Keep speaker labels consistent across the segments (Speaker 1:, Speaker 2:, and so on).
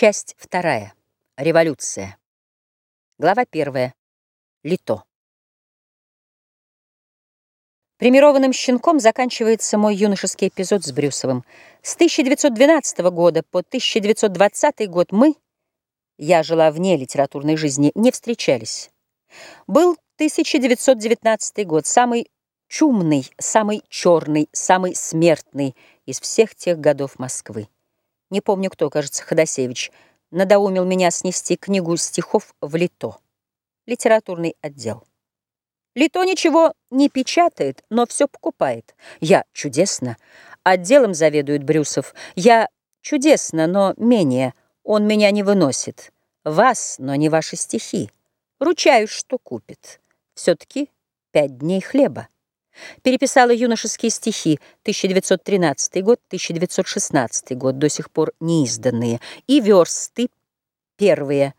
Speaker 1: Часть вторая. Революция. Глава первая. Лито. Премированным щенком заканчивается мой юношеский эпизод с Брюсовым. С 1912 года по 1920 год мы, я жила вне литературной жизни, не встречались. Был 1919 год, самый чумный, самый черный, самый смертный из всех тех годов Москвы. Не помню кто, кажется, Ходосевич, надоумил меня снести книгу стихов в Лито. Литературный отдел. Лито ничего не печатает, но все покупает. Я чудесно. Отделом заведует Брюсов. Я чудесно, но менее. Он меня не выносит. Вас, но не ваши стихи. Ручаюсь, что купит. Все-таки пять дней хлеба. Переписала юношеские стихи 1913 год, 1916 год, до сих пор не изданные, и версты первые,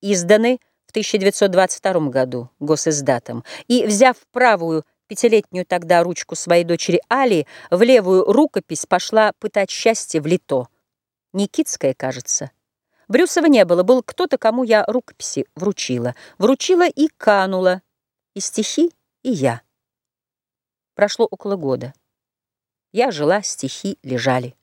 Speaker 1: изданы в 1922 году госиздатом, и, взяв правую пятилетнюю тогда ручку своей дочери Али, в левую рукопись пошла пытать счастье в лито. Никитская, кажется. Брюсова не было, был кто-то, кому я рукописи вручила. Вручила и канула, и стихи, и я. Прошло около года. Я жила, стихи лежали.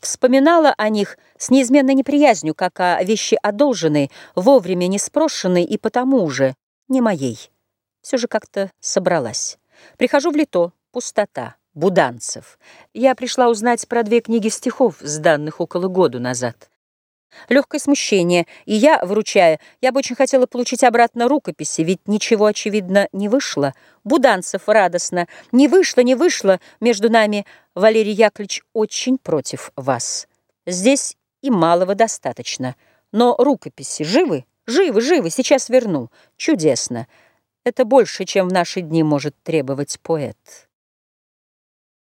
Speaker 1: Вспоминала о них с неизменной неприязнью, как о вещи одолженной, вовремя не спрошенной и потому же не моей. Все же как-то собралась. Прихожу в лито, пустота, Буданцев. Я пришла узнать про две книги стихов, сданных около года назад. Легкое смущение, и я, вручая, я бы очень хотела получить обратно рукописи, ведь ничего, очевидно, не вышло. Буданцев радостно. Не вышло, не вышло. Между нами Валерий Яковлевич очень против вас. Здесь и малого достаточно. Но рукописи живы? Живы, живы, сейчас верну. Чудесно. Это больше, чем в наши дни может требовать поэт.